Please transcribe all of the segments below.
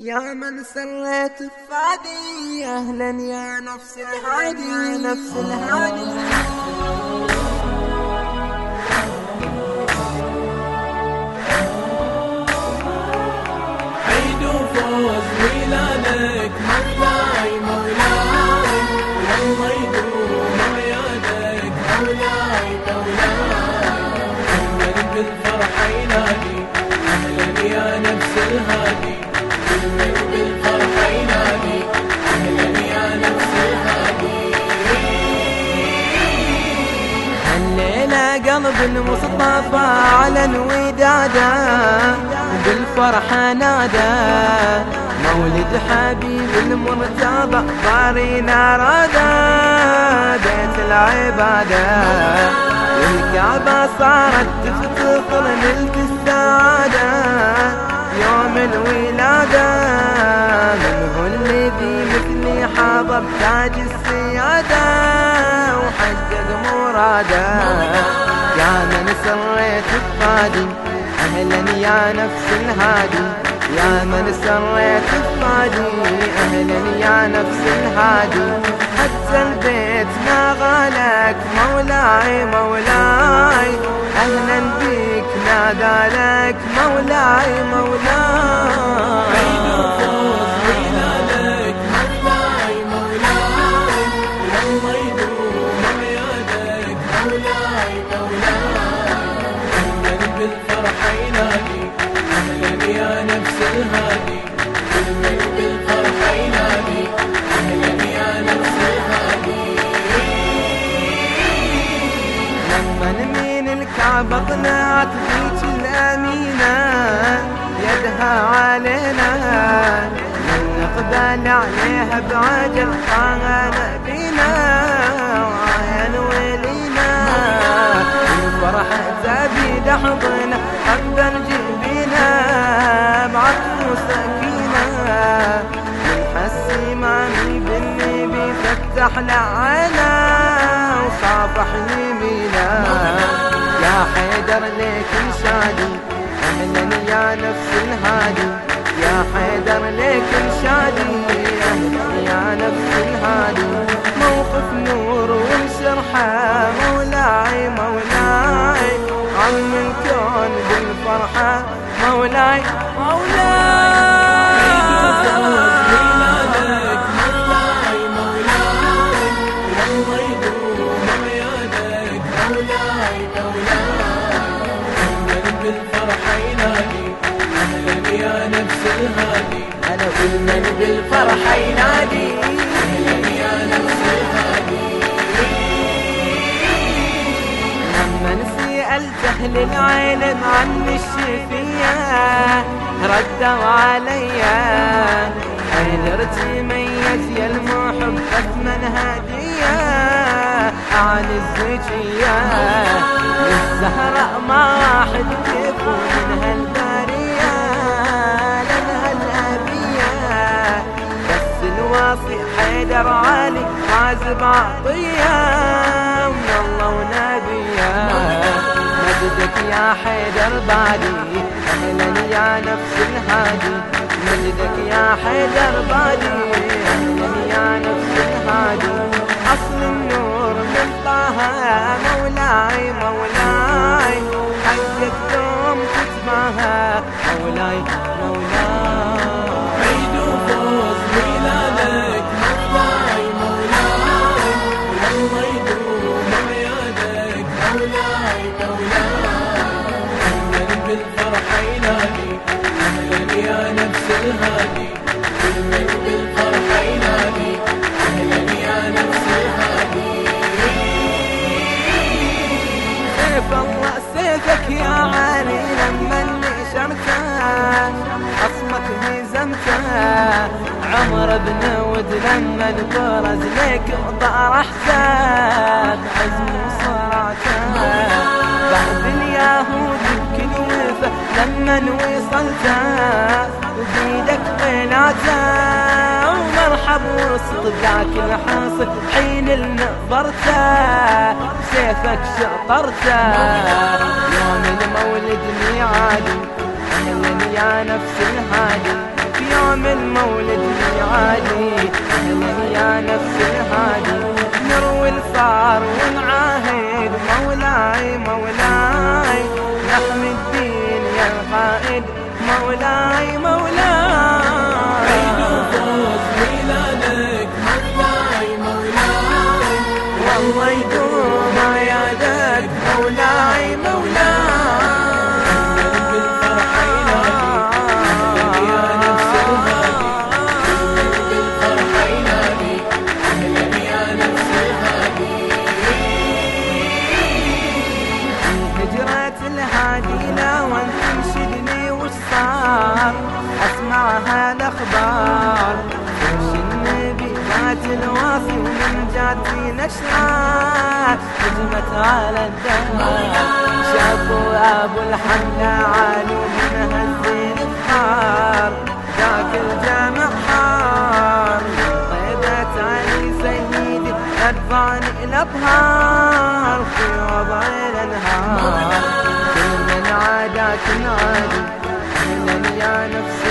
يا من سريت فادي أهلا يا نفس الهادي. يا نفس الهادي. عيد وفوز ميلادك الليلة قلب المصطفى على الودادة بالفرحة نادى مولد حبيب المرتضى بارينا رادا بيت العبادة. والكعبة صارت تفتخر ملك السعادة. يوم الولادة من هو الذي مثلي حاضر تاج السيادة. وحقق مراده يا من سريت الفادي أهلا يا نفس الهادي. يا من سريت الفادي أهلا يا نفس الهادي. حتى البيت ما غالك مولاي مولاي. أهلا بك نادى لك مولاي مولاي. ذيك الأمينة يدها علينا. نقبل عليها بعجل طه نبينا وعين ولينا. الفرحة زبيد حضنا حبا جبينا بعطف وسكينة ونحسي مامي بالنبي فتح لعنا وصافح يمينا يا حيدر ليك شادي أهلا يا نفس الهادي. يا حيدر ليك شادي أهلا يا نفس الهادي. موقف نور ونشرحه الهادي لما العلم عن الشفية ردوا عليا حيدر تميز يا المحب أثمن هدية؟ عن الزكية الزهراء ما واحد كيفه من حيدر علي عازب عطية من الله ونبيه مجدك يا حيدر بادي أهلا يا نفس الهادي. مجدك يا حيدر بادي أهلا يا نفس الهادي. أصل النور من طه مولاي مولاي. حقك دوم تتباهى مولاي مولاي أهلا يا نفس الهادي أهلا يا نفس سيف الله سيفك يا لما خصمك هزمته عمر بن ود لما ليك ضار حساب عزم وصراته بعد اليهود بكلفه لما وصلته وبيدك قيلاته ومرحب وسط ذاك الحاصل حين النظرته سيفك شطرته. يوم المولد ميعادي أهلا يا نفس القائد مولاي مولاي الأخبار. وش النبي جات الوافي ومن جاتي نشرة هجمت على الدار شافوا أبو الحمد عالي ومن هالزين الثار ذاك الجمع حار. طيبت علي سيدي أدفعني الأبهار في وضع الأنهار. كل من عاداك أهلا يا نفس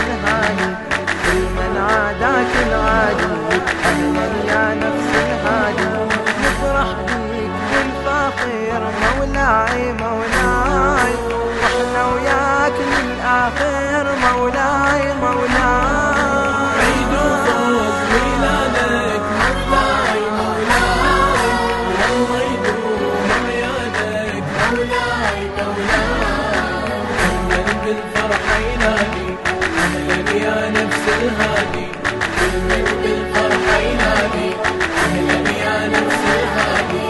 يا نفس الهادي ينادي أهلا يا نفس الهادي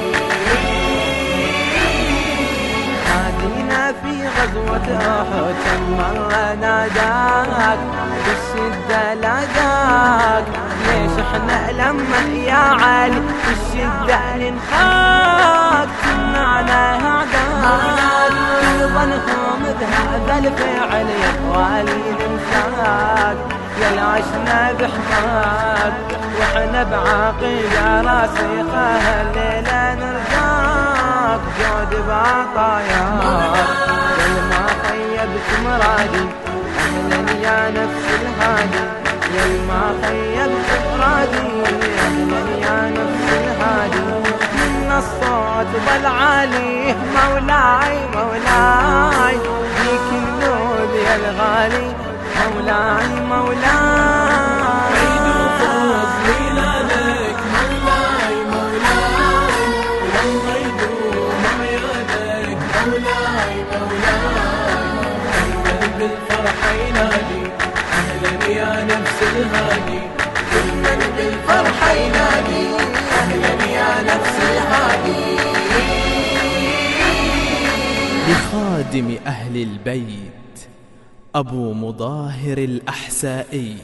في غزوة كم مرة ناداك بالشدة لاقاك ليش إحنا لما يا علي بالشدة ننخاك كنا على هعداك كل ظنهم بهذا الفعل خوالي ننساك يا العشنا بحماك وإحنا بعقيدة راسخة الليلة نرجاك جود بعطاياك كل ما خيبت مرادي أهلا يا نفس الهادي يا ما خيبت مرادي أهلا يا نفس الهادي الصوت ظل عالي مولاي. مولاي فيك النور يا الغالي مولاي مولاي. لخادم أهل البيت أبو مظاهر الأحسائي